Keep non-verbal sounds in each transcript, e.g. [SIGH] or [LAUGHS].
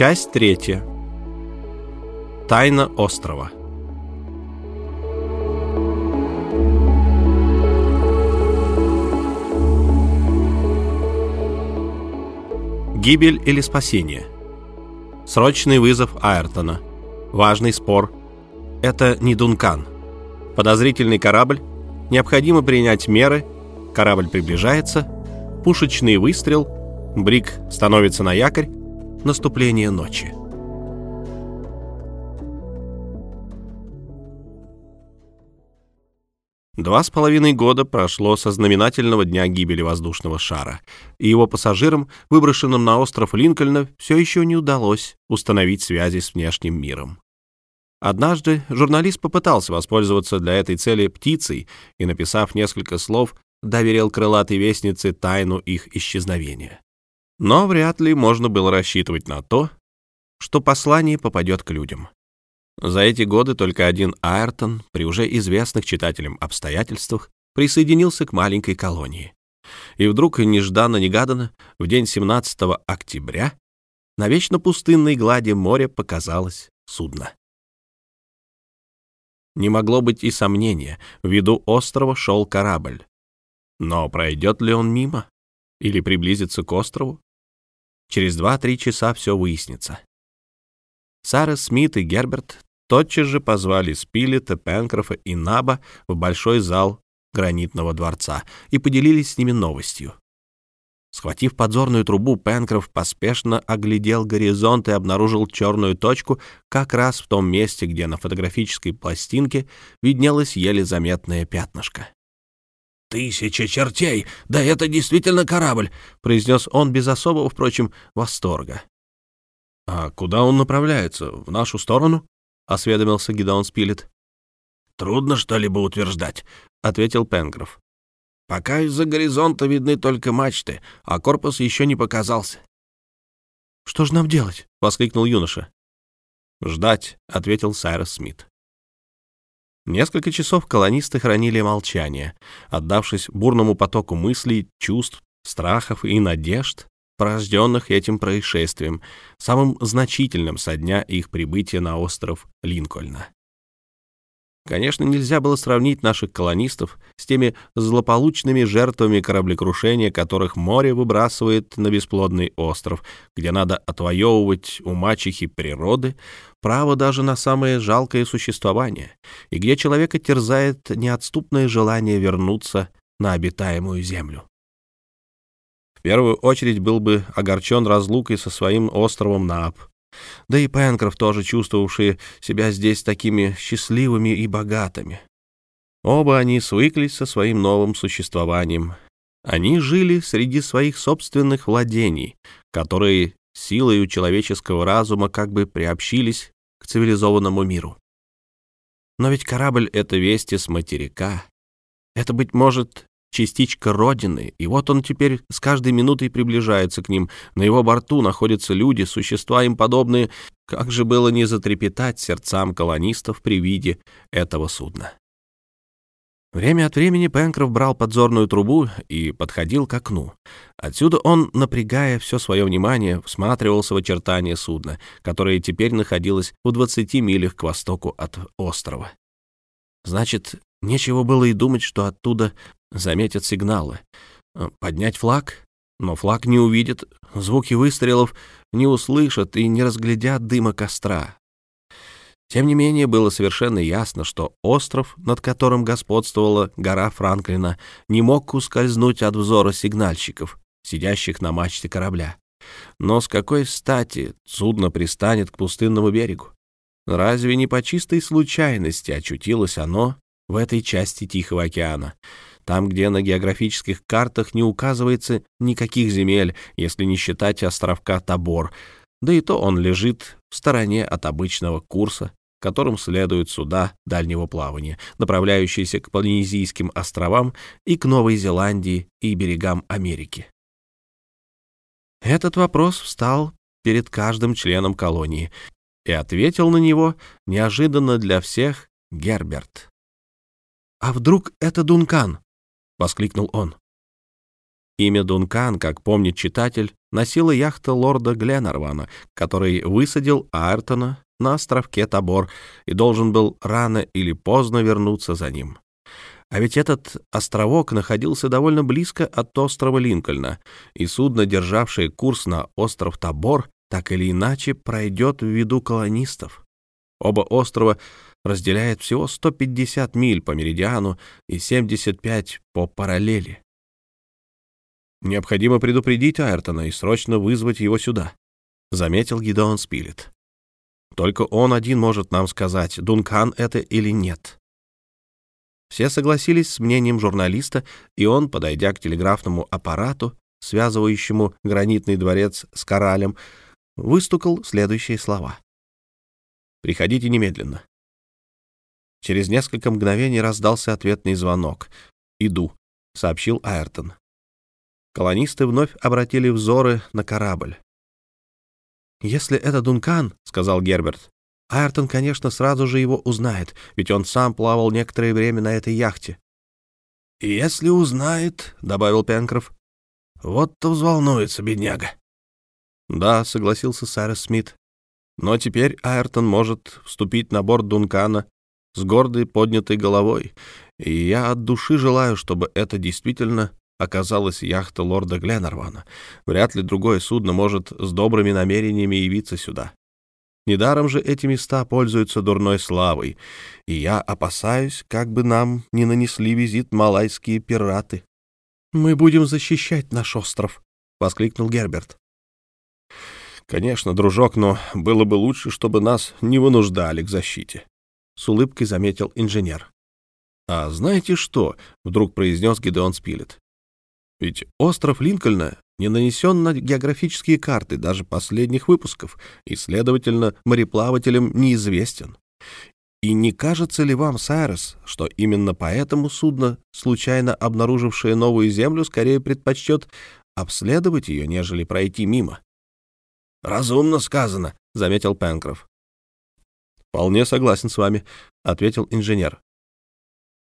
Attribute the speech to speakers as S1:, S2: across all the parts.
S1: Часть третья. Тайна острова. Гибель или спасение? Срочный вызов Айртона. Важный спор. Это не Дункан. Подозрительный корабль. Необходимо принять меры. Корабль приближается. Пушечный выстрел. Брик становится на якорь. Наступление ночи. Два с половиной года прошло со знаменательного дня гибели воздушного шара, и его пассажирам, выброшенным на остров Линкольна, все еще не удалось установить связи с внешним миром. Однажды журналист попытался воспользоваться для этой цели птицей и, написав несколько слов, доверил крылатой вестнице тайну их исчезновения. Но вряд ли можно было рассчитывать на то, что послание попадет к людям. За эти годы только один Айртон при уже известных читателям обстоятельствах присоединился к маленькой колонии. И вдруг, нежданно-негаданно, в день 17 октября на вечно пустынной глади моря показалось судно. Не могло быть и сомнения, в виду острова шел корабль. Но пройдет ли он мимо? Или приблизится к острову? Через два-три часа все выяснится. Сара Смит и Герберт тотчас же позвали Спилета, Пенкрофа и Наба в большой зал гранитного дворца и поделились с ними новостью. Схватив подзорную трубу, Пенкроф поспешно оглядел горизонт и обнаружил черную точку как раз в том месте, где на фотографической пластинке виднелось еле заметное пятнышко.
S2: «Тысяча чертей! Да это действительно корабль!» — произнес он без особого, впрочем, восторга.
S1: «А куда он направляется? В нашу сторону?» осведомился Гидеон Спилет.
S2: «Трудно что-либо утверждать», — ответил Пенгров.
S1: «Пока из-за горизонта видны только мачты, а корпус еще не показался».
S3: «Что же нам делать?» — воскликнул юноша.
S1: «Ждать», — ответил Сайрос Смит. Несколько часов колонисты хранили молчание, отдавшись бурному потоку мыслей, чувств, страхов и надежд, порожденных этим происшествием, самым значительным со дня их прибытия на остров Линкольна. Конечно, нельзя было сравнить наших колонистов с теми злополучными жертвами кораблекрушения, которых море выбрасывает на бесплодный остров, где надо отвоевывать у мачехи природы право даже на самое жалкое существование, и где человека терзает неотступное желание вернуться на обитаемую землю. В первую очередь был бы огорчен разлукой со своим островом Наап. Да и Пенкроф тоже чувствовавшие себя здесь такими счастливыми и богатыми. Оба они свыклись со своим новым существованием. Они жили среди своих собственных владений, которые силой человеческого разума как бы приобщились к цивилизованному миру. Но ведь корабль — это вести с материка. Это, быть может, частичка Родины, и вот он теперь с каждой минутой приближается к ним. На его борту находятся люди, существа им подобные. Как же было не затрепетать сердцам колонистов при виде этого судна? Время от времени Пенкроф брал подзорную трубу и подходил к окну. Отсюда он, напрягая все свое внимание, всматривался в очертания судна, которое теперь находилось в 20 милях к востоку от острова. Значит, нечего было и думать, что оттуда заметят сигналы. Э, поднять флаг? Но флаг не увидит, звуки выстрелов не услышат и не разглядят дыма костра. Тем не менее, было совершенно ясно, что остров, над которым господствовала гора Франклина, не мог ускользнуть от взора сигнальщиков, сидящих на мачте корабля. Но с какой стати судно пристанет к пустынному берегу? Разве не по чистой случайности очутилось оно в этой части Тихого океана, там, где на географических картах не указывается никаких земель, если не считать островка Табор, да и то он лежит в стороне от обычного курса, которым следуют суда дальнего плавания, направляющиеся к Полинезийским островам и к Новой Зеландии и берегам Америки. Этот вопрос встал перед каждым членом колонии, и ответил на него неожиданно для всех Герберт. «А вдруг это Дункан?» Воскликнул он. Имя Дункан, как помнит читатель, носила яхта лорда Гленарвана, который высадил Айртона на островке Табор и должен был рано или поздно вернуться за ним. А ведь этот островок находился довольно близко от острова Линкольна, и судно, державшее курс на остров Табор, так или иначе пройдет в виду колонистов. Оба острова разделяют всего 150 миль по меридиану и 75 по параллели. Необходимо предупредить Айртона и срочно вызвать его сюда, — заметил Гидеон Спилет. Только он один может нам сказать, Дункан это или нет. Все согласились с мнением журналиста, и он, подойдя к телеграфному аппарату, связывающему гранитный дворец с коралем, выстукал следующие слова. «Приходите немедленно». Через несколько мгновений раздался ответный звонок. «Иду», — сообщил Айртон. Колонисты вновь обратили взоры на корабль. «Если это Дункан», — сказал Герберт, Айртон, конечно, сразу же его узнает, ведь он сам плавал некоторое время на этой яхте.
S2: «Если узнает», — добавил Пенкроф, — «вот-то взволнуется бедняга».
S1: «Да», — согласился Сайрес Смит. «Но теперь Айртон может вступить на борт Дункана с гордой поднятой головой, и я от души желаю, чтобы это действительно оказалась яхта лорда Гленнервана. Вряд ли другое судно может с добрыми намерениями явиться сюда. Недаром же эти места пользуются дурной славой, и я опасаюсь, как бы нам не нанесли визит малайские пираты. — Мы будем защищать наш остров, — воскликнул Герберт. — Конечно, дружок, но было бы лучше, чтобы нас не вынуждали к защите, — с улыбкой заметил инженер. — А знаете что? — вдруг произнес Гидеон Спилет. — Ведь остров Линкольна не нанесен на географические карты даже последних выпусков и, следовательно, мореплавателям неизвестен. И не кажется ли вам, Сайрес, что именно поэтому судно, случайно обнаружившее новую землю, скорее предпочтет обследовать ее, нежели пройти мимо?
S2: — Разумно сказано, — заметил Пенкроф.
S1: — Вполне согласен с вами, — ответил инженер.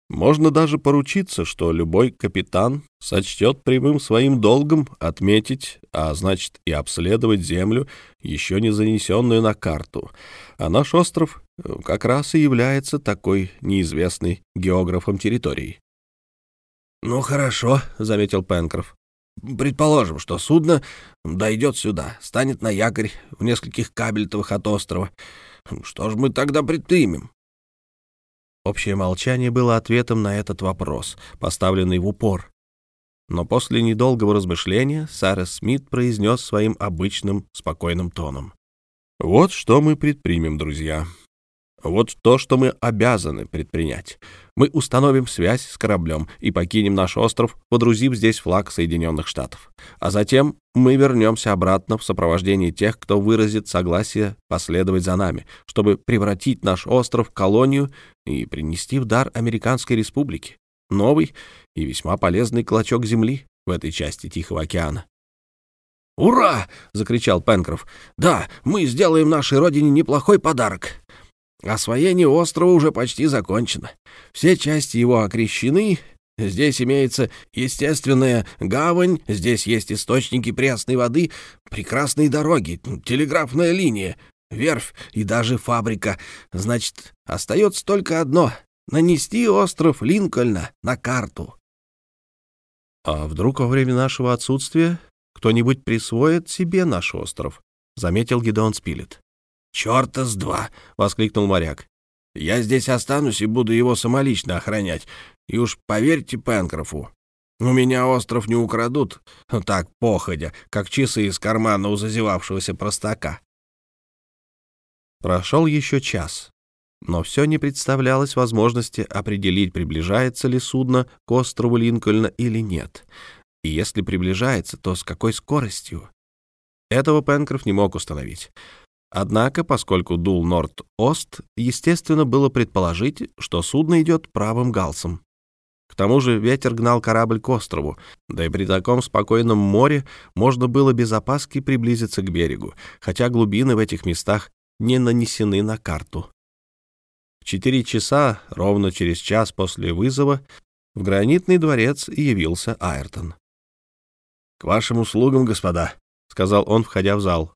S1: Можно даже поручиться, что любой капитан сочтет прямым своим долгом отметить, а значит и обследовать землю, еще не занесенную на карту. А наш остров э, как раз и является такой неизвестной географом территорией.
S2: «Ну хорошо», — заметил Пенкроф. «Предположим, что судно дойдет сюда, станет на якорь в нескольких кабельтовых от острова. Что ж мы тогда предпримем?»
S1: Общее молчание было ответом на этот вопрос, поставленный в упор. Но после недолгого размышления Сара Смит произнес своим обычным спокойным тоном. «Вот что мы предпримем, друзья. Вот то, что мы обязаны предпринять. Мы установим связь с кораблем и покинем наш остров, подрузив здесь флаг Соединенных Штатов. А затем мы вернемся обратно в сопровождении тех, кто выразит согласие последовать за нами, чтобы превратить наш остров в колонию и принести в дар Американской Республике новый и весьма полезный клочок земли в этой части Тихого океана.
S2: «Ура!» — закричал Пенкроф. «Да, мы сделаем нашей родине неплохой подарок. Освоение острова уже почти закончено. Все части его окрещены. Здесь имеется естественная гавань, здесь есть источники пресной воды, прекрасные дороги, телеграфная линия, верфь и даже фабрика. Значит, остается только одно — нанести остров Линкольна на карту.
S1: А вдруг во время нашего отсутствия кто-нибудь присвоит себе наш остров? — заметил Гидеон Спилет.
S2: «Черта с два!» — воскликнул моряк. «Я здесь останусь и буду его самолично охранять. И уж поверьте Пенкрофу, у меня остров не украдут, [LAUGHS] так, походя, как часы из кармана у зазевавшегося простака».
S1: Прошел еще час, но все не представлялось возможности определить, приближается ли судно к острову Линкольна или нет. И если приближается, то с какой скоростью? Этого Пенкроф не мог установить. Однако, поскольку дул Норд-Ост, естественно было предположить, что судно идет правым галсом. К тому же ветер гнал корабль к острову, да и при таком спокойном море можно было без опаски приблизиться к берегу, хотя глубины в этих местах не нанесены на карту. В четыре часа, ровно через час после вызова, в гранитный дворец явился Айртон.
S2: — К вашим услугам, господа, —
S1: сказал он, входя в зал.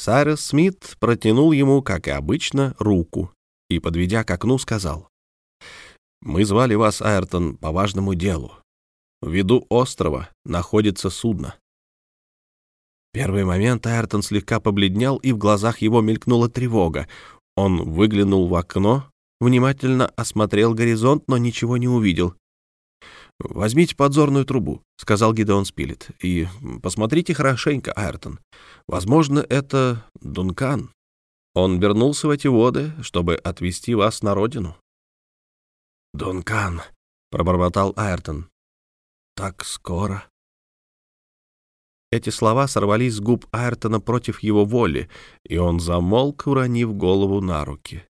S1: Сайрес Смит протянул ему, как и обычно, руку и, подведя к окну, сказал. «Мы звали вас, Айртон, по важному делу. В виду острова находится судно». первый момент Айртон слегка побледнел, и в глазах его мелькнула тревога. Он выглянул в окно, внимательно осмотрел горизонт, но ничего не увидел. «Возьмите подзорную трубу», — сказал Гидеон Спилет, — «и посмотрите хорошенько, Айртон. Возможно, это Дункан. Он вернулся в эти воды, чтобы отвезти вас на родину».
S2: «Дункан», — пробормотал Айртон. «Так скоро».
S1: Эти слова сорвались с губ Айртона против его воли, и он замолк, уронив голову на руки.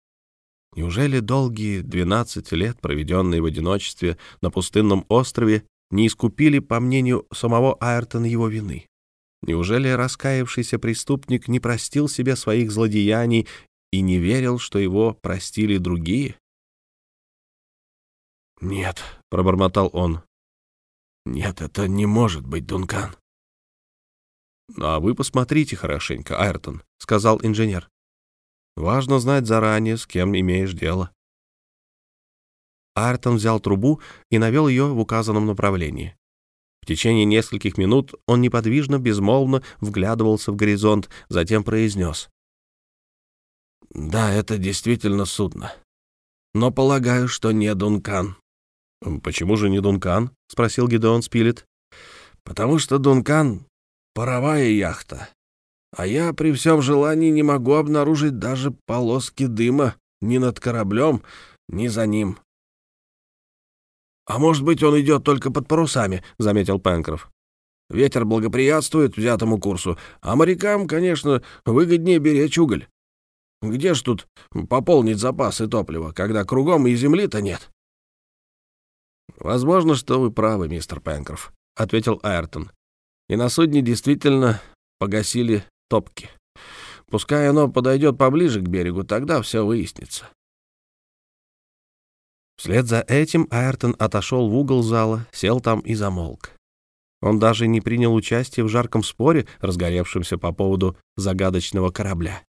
S1: Неужели долгие двенадцать лет, проведенные в одиночестве на пустынном острове, не искупили, по мнению самого Айртона, его вины? Неужели раскаявшийся преступник не простил себе своих злодеяний и не верил, что его простили другие?
S2: «Нет», — пробормотал он. «Нет, это не может быть Дункан».
S1: «А вы посмотрите хорошенько, Айртон», — сказал инженер. Важно знать заранее, с кем имеешь дело. Артон взял трубу и навел ее в указанном направлении. В течение нескольких минут он неподвижно, безмолвно вглядывался в горизонт, затем произнес.
S2: «Да, это действительно судно. Но полагаю, что не Дункан».
S1: «Почему же не Дункан?» — спросил Гидеон Спилет.
S2: «Потому что Дункан — паровая яхта, а я при всем желании не могу обнаружить даже полоски дыма ни над кораблем, ни за ним. «А может быть, он идет только под парусами», — заметил Пенкроф. «Ветер благоприятствует взятому курсу, а морякам, конечно, выгоднее беречь уголь. Где ж тут пополнить запасы топлива, когда кругом и земли-то нет?»
S1: «Возможно, что вы правы, мистер Пенкроф», — ответил Айртон. «И на судне действительно погасили топки. Пускай оно подойдет поближе к берегу, тогда все выяснится. Вслед за этим Айртон отошел в угол зала, сел там и замолк. Он даже не принял участие в жарком споре, разгоревшемся по поводу загадочного корабля.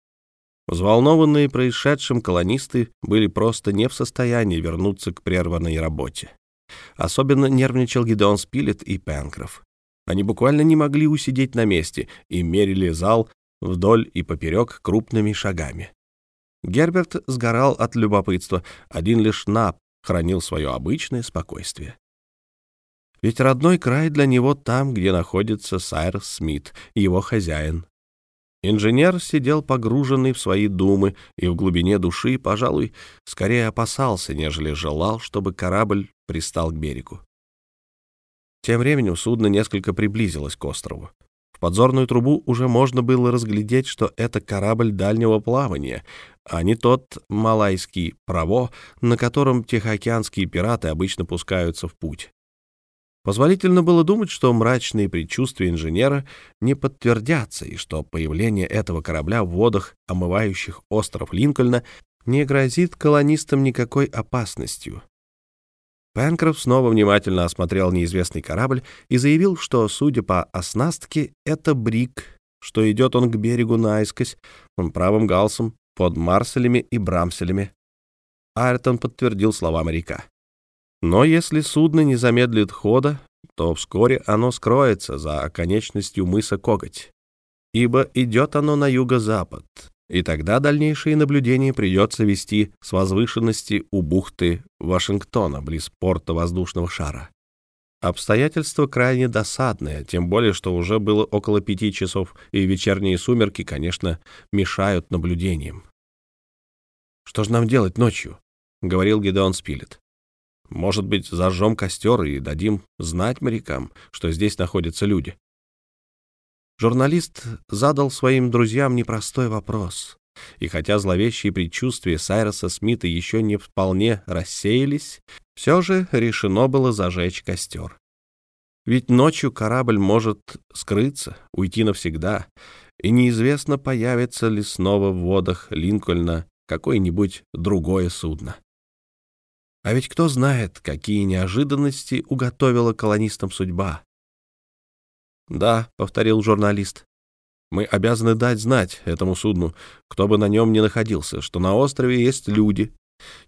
S1: Взволнованные происшедшим колонисты были просто не в состоянии вернуться к прерванной работе. Особенно нервничал Гидеон Спилет и Пенкроф. Они буквально не могли усидеть на месте и мерили зал вдоль и поперек крупными шагами. Герберт сгорал от любопытства, один лишь Нап хранил свое обычное спокойствие. Ведь родной край для него там, где находится Сайрс Смит, его хозяин. Инженер сидел погруженный в свои думы и в глубине души, пожалуй, скорее опасался, нежели желал, чтобы корабль пристал к берегу. Тем временем судно несколько приблизилось к острову. В подзорную трубу уже можно было разглядеть, что это корабль дальнего плавания, а не тот малайский «Право», на котором тихоокеанские пираты обычно пускаются в путь. Позволительно было думать, что мрачные предчувствия инженера не подтвердятся, и что появление этого корабля в водах, омывающих остров Линкольна, не грозит колонистам никакой опасностью. Пенкроф снова внимательно осмотрел неизвестный корабль и заявил, что, судя по оснастке, это брик, что идет он к берегу наискось, он правым галсом, под марселями и брамселями. Айртон подтвердил слова моряка. Но если судно не замедлит хода, то вскоре оно скроется за оконечностью мыса Коготь, ибо идет оно на юго-запад, и тогда дальнейшие наблюдения придется вести с возвышенности у бухты Вашингтона, близ порта воздушного шара. Обстоятельства крайне досадные, тем более, что уже было около пяти часов, и вечерние сумерки, конечно, мешают наблюдениям. «Что же нам делать ночью?» — говорил Гедеон Спилет. «Может быть, зажжем костер и дадим знать морякам, что здесь находятся люди?» Журналист задал своим друзьям непростой вопрос. И хотя зловещие предчувствия Сайроса Смита еще не вполне рассеялись, все же решено было зажечь костер. Ведь ночью корабль может скрыться, уйти навсегда, и неизвестно, появится ли снова в водах Линкольна какое-нибудь другое судно. А ведь кто знает, какие неожиданности уготовила колонистам судьба. «Да», — повторил журналист, Мы обязаны дать знать этому судну, кто бы на нем ни находился, что на острове есть люди.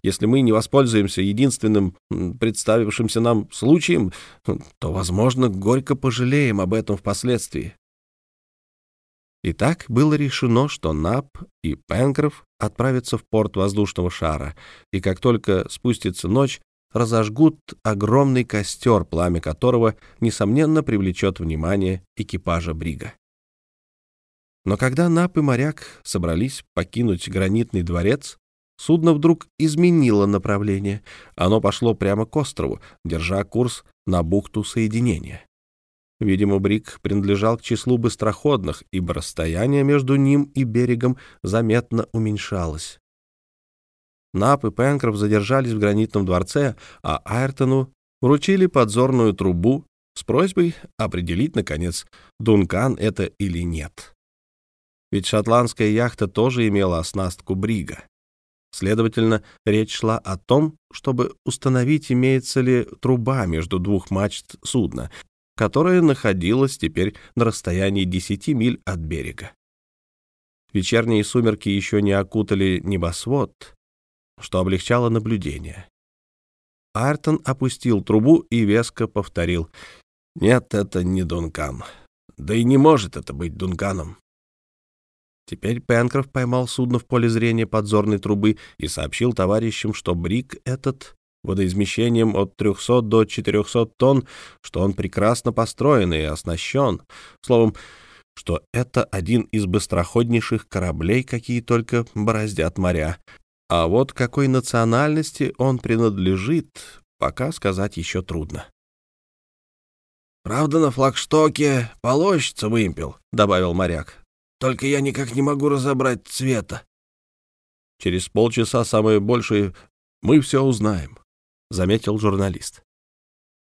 S1: Если мы не воспользуемся единственным представившимся нам случаем, то, возможно, горько пожалеем об этом впоследствии. Итак, было решено, что Нап и Пенкроф отправятся в порт воздушного шара, и как только спустится ночь, разожгут огромный костер, пламя которого, несомненно, привлечет внимание экипажа Брига. Но когда Нап и моряк собрались покинуть гранитный дворец, судно вдруг изменило направление. Оно пошло прямо к острову, держа курс на бухту соединения. Видимо, Брик принадлежал к числу быстроходных, ибо расстояние между ним и берегом заметно уменьшалось. Нап и Пенкроф задержались в гранитном дворце, а Айртону вручили подзорную трубу с просьбой определить, наконец, Дункан это или нет. Ведь шотландская яхта тоже имела оснастку брига. Следовательно, речь шла о том, чтобы установить, имеется ли труба между двух мачт судна, которая находилась теперь на расстоянии 10 миль от берега. Вечерние сумерки еще не окутали небосвод, что облегчало наблюдение. Артон опустил трубу и веско повторил. «Нет, это не Дункан. Да и не может это быть Дунканом». Теперь Пенкроф поймал судно в поле зрения подзорной трубы и сообщил товарищам, что брик этот водоизмещением от 300 до 400 тонн, что он прекрасно построен и оснащен. Словом, что это один из быстроходнейших кораблей, какие только бороздят моря. А вот какой национальности он принадлежит, пока сказать еще трудно.
S2: «Правда, на флагштоке полощется вымпел», — добавил моряк. «Только я никак не могу разобрать цвета».
S1: «Через полчаса самое большее мы все узнаем», — заметил журналист.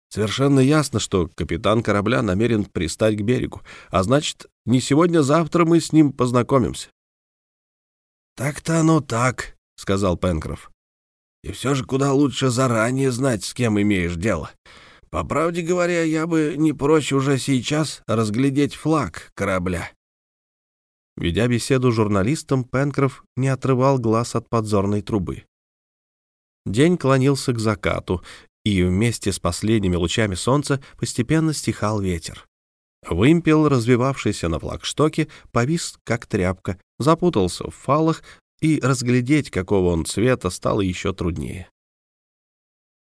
S1: Совершенно ясно, что капитан корабля намерен пристать к берегу, а значит, не сегодня-завтра мы с ним познакомимся.
S2: «Так-то оно так», — сказал Пенкроф. «И все же куда лучше заранее знать, с кем имеешь дело. По правде говоря, я бы не прочь уже сейчас разглядеть флаг корабля».
S1: Ведя беседу с журналистом, Пенкроф не отрывал глаз от подзорной трубы. День клонился к закату, и вместе с последними лучами солнца постепенно стихал ветер. Вымпел, развивавшийся на флагштоке, повис, как тряпка, запутался в фалах, и разглядеть, какого он цвета, стало еще труднее.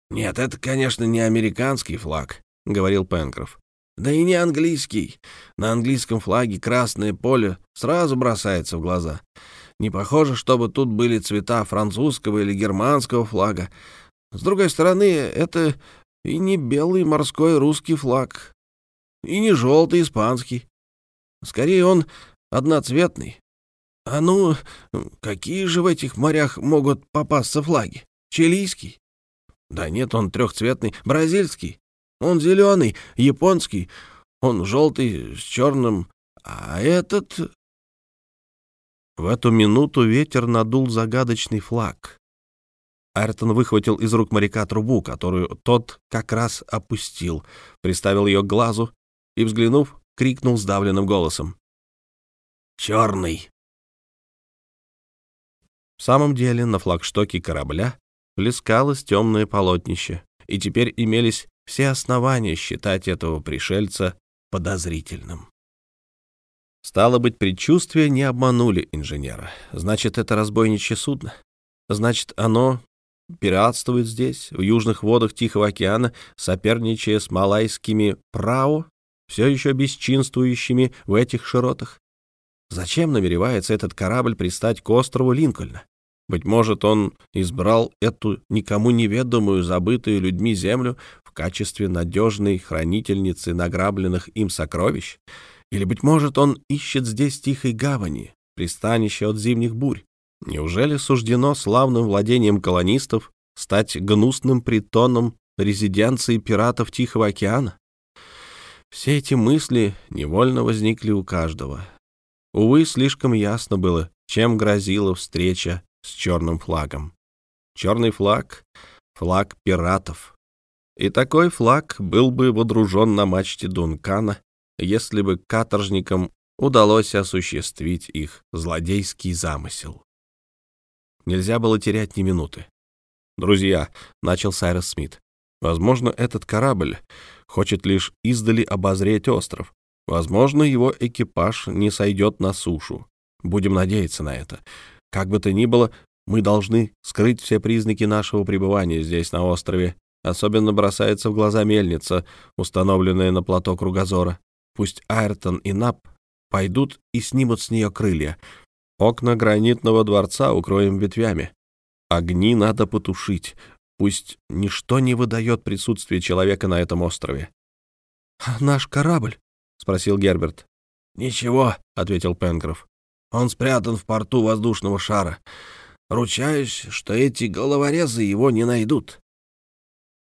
S2: «Нет, это, конечно, не американский флаг», — говорил Пенкроф. «Да и не английский. На английском флаге красное поле сразу бросается в глаза. Не похоже, чтобы тут были цвета французского или германского флага. С другой стороны, это и не белый морской русский флаг, и не желтый испанский. Скорее, он одноцветный. А ну, какие же в этих морях могут попасться флаги? Чилийский? Да нет, он трехцветный. Бразильский? Он зеленый, японский. Он желтый с черным. А этот
S1: в эту минуту ветер надул загадочный флаг. Айртон выхватил из рук моряка трубу, которую тот как раз опустил, приставил ее к глазу и, взглянув, крикнул сдавленным голосом.
S2: «Черный!»
S1: В самом деле на флагштоке корабля плескалось темное полотнище, и теперь имелись все основания считать этого пришельца подозрительным. Стало быть, предчувствия не обманули инженера. Значит, это разбойничье судно. Значит, оно пиратствует здесь, в южных водах Тихого океана, соперничая с малайскими прао, все еще бесчинствующими в этих широтах. Зачем намеревается этот корабль пристать к острову Линкольна? Быть может, он избрал эту никому неведомую, забытую людьми землю в качестве надежной хранительницы награбленных им сокровищ — или, быть может, он ищет здесь тихой гавани, пристанище от зимних бурь? Неужели суждено славным владением колонистов стать гнусным притоном резиденции пиратов Тихого океана? Все эти мысли невольно возникли у каждого. Увы, слишком ясно было, чем грозила встреча с черным флагом. Черный флаг — флаг пиратов. И такой флаг был бы водружен на мачте Дункана если бы каторжникам удалось осуществить их злодейский замысел. Нельзя было терять ни минуты. «Друзья», — начал Сайрос Смит, — «возможно, этот корабль хочет лишь издали обозреть остров. Возможно, его экипаж не сойдет на сушу. Будем надеяться на это. Как бы то ни было, мы должны скрыть все признаки нашего пребывания здесь, на острове. Особенно бросается в глаза мельница, установленная на плато кругозора. Пусть Айртон и Нап пойдут и снимут с нее крылья. Окна гранитного дворца укроем ветвями. Огни надо потушить. Пусть ничто не выдает присутствие человека на этом острове.
S3: «А «Наш корабль?» — спросил Герберт.
S2: «Ничего», — ответил Пенкроф. «Он спрятан в порту воздушного шара. Ручаюсь, что эти головорезы его не найдут».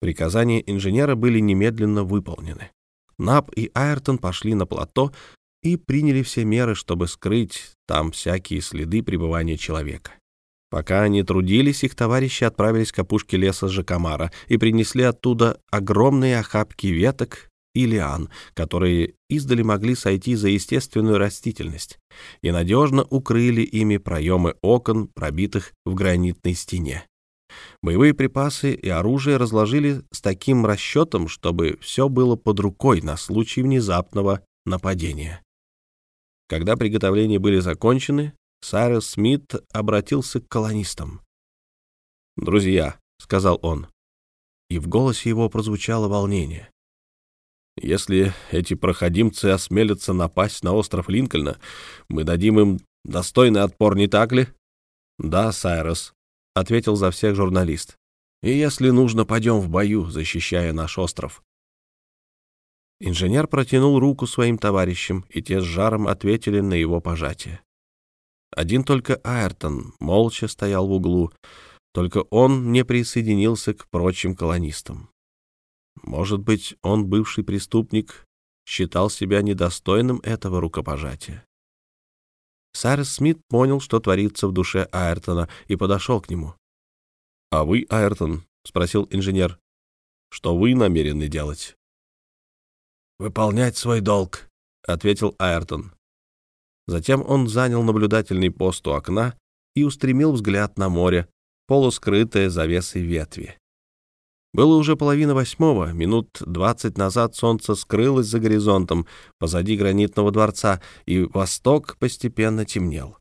S1: Приказания инженера были немедленно выполнены. Нап и Айртон пошли на плато и приняли все меры, чтобы скрыть там всякие следы пребывания человека. Пока они трудились, их товарищи отправились к опушке леса Жакомара и принесли оттуда огромные охапки веток и лиан, которые издали могли сойти за естественную растительность, и надежно укрыли ими проемы окон, пробитых в гранитной стене. Боевые припасы и оружие разложили с таким расчетом, чтобы все было под рукой на случай внезапного нападения. Когда приготовления были закончены, Сайрес Смит обратился к колонистам. «Друзья», — сказал он, и в голосе его прозвучало волнение. «Если эти проходимцы осмелятся напасть на остров Линкольна, мы дадим им достойный отпор, не так ли?» «Да, Сайрес», — ответил за всех журналист. «И если нужно, пойдем в бою, защищая наш остров». Инженер протянул руку своим товарищам, и те с жаром ответили на его пожатие. Один только Айртон молча стоял в углу, только он не присоединился к прочим колонистам. Может быть, он, бывший преступник, считал себя недостойным этого рукопожатия. Сайрес Смит понял, что творится в душе Айртона, и подошел к нему. «А вы, Айртон?» — спросил инженер. «Что вы намерены делать?»
S2: «Выполнять свой долг», — ответил Айртон.
S1: Затем он занял наблюдательный пост у окна и устремил взгляд на море, полускрытое завесой ветви. Было уже половина восьмого, минут двадцать назад солнце скрылось за горизонтом позади гранитного дворца, и восток постепенно темнел.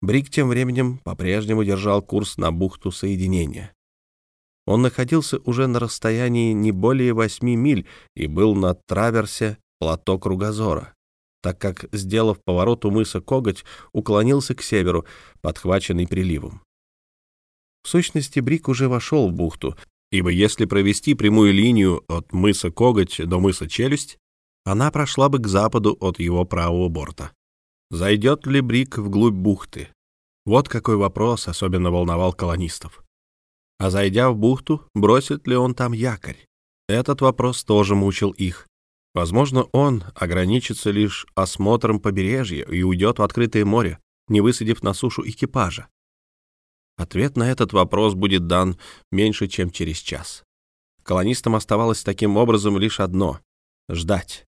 S1: Брик тем временем по-прежнему держал курс на бухту соединения. Он находился уже на расстоянии не более восьми миль и был на траверсе плато Кругозора, так как, сделав поворот у мыса Коготь, уклонился к северу, подхваченный приливом. В сущности, Брик уже вошел в бухту, ибо если провести прямую линию от мыса Коготь до мыса Челюсть, она прошла бы к западу от его правого борта. Зайдет ли Брик вглубь бухты? Вот какой вопрос особенно волновал колонистов. А зайдя в бухту, бросит ли он там якорь? Этот вопрос тоже мучил их. Возможно, он ограничится лишь осмотром побережья и уйдет в открытое море, не высадив на сушу экипажа. Ответ на этот вопрос будет дан меньше, чем через час. Колонистам оставалось таким образом лишь одно — ждать.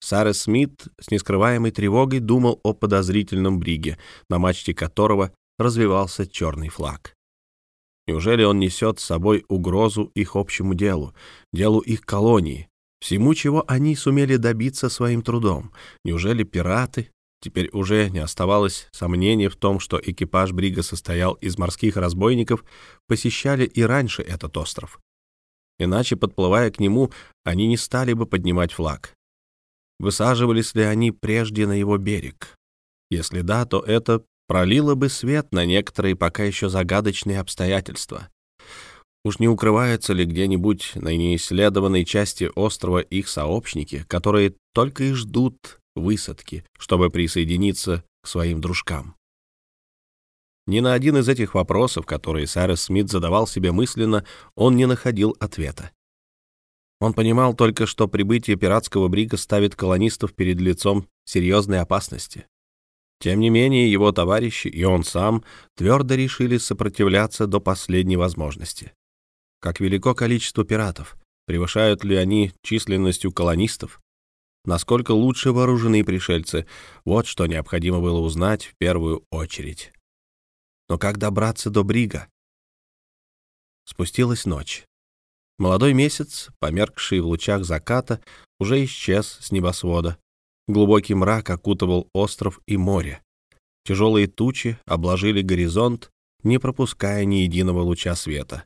S1: Сара Смит с нескрываемой тревогой думал о подозрительном бриге, на мачте которого развивался черный флаг. Неужели он несет с собой угрозу их общему делу, делу их колонии, всему, чего они сумели добиться своим трудом? Неужели пираты Теперь уже не оставалось сомнений в том, что экипаж Брига состоял из морских разбойников, посещали и раньше этот остров. Иначе, подплывая к нему, они не стали бы поднимать флаг. Высаживались ли они прежде на его берег? Если да, то это пролило бы свет на некоторые пока еще загадочные обстоятельства. Уж не укрываются ли где-нибудь на неисследованной части острова их сообщники, которые только и ждут высадки, чтобы присоединиться к своим дружкам. Ни на один из этих вопросов, которые Сайрес Смит задавал себе мысленно, он не находил ответа. Он понимал только, что прибытие пиратского брига ставит колонистов перед лицом серьезной опасности. Тем не менее, его товарищи и он сам твердо решили сопротивляться до последней возможности. Как велико количество пиратов, превышают ли они численностью колонистов? Насколько лучше вооружены пришельцы. Вот что необходимо было узнать в первую очередь. Но как добраться до Брига? Спустилась ночь. Молодой месяц, померкший в лучах заката, уже исчез с небосвода. Глубокий мрак окутывал остров и море. Тяжелые тучи обложили горизонт, не пропуская ни единого луча света.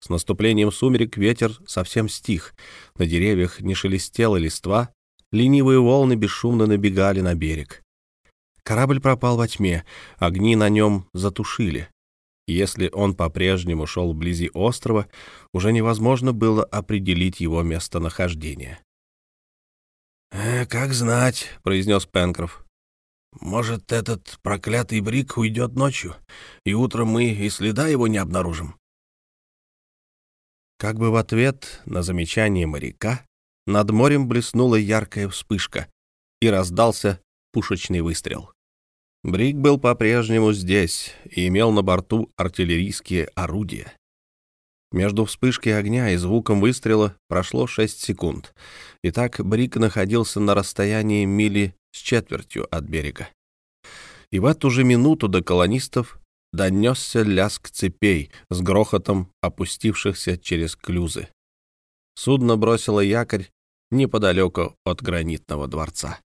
S1: С наступлением сумерек ветер совсем стих, на деревьях не шелестела листва, ленивые волны бесшумно набегали на берег. Корабль пропал во тьме, огни на нем затушили. Если он по-прежнему шел вблизи острова, уже невозможно было определить его местонахождение.
S2: «Э, «Как знать», — произнес Пенкроф. «Может, этот проклятый брик уйдет ночью, и утром мы и следа его не обнаружим?»
S1: Как бы в ответ на замечание моряка над морем блеснула яркая вспышка и раздался пушечный выстрел. Брик был по-прежнему здесь и имел на борту артиллерийские орудия. Между вспышкой огня и звуком выстрела прошло 6 секунд. Итак, Брик находился на расстоянии мили с четвертью от берега. И в эту же минуту до колонистов донесся лязг цепей с грохотом опустившихся через клюзы. Судно бросило якорь неподалеку от гранитного дворца.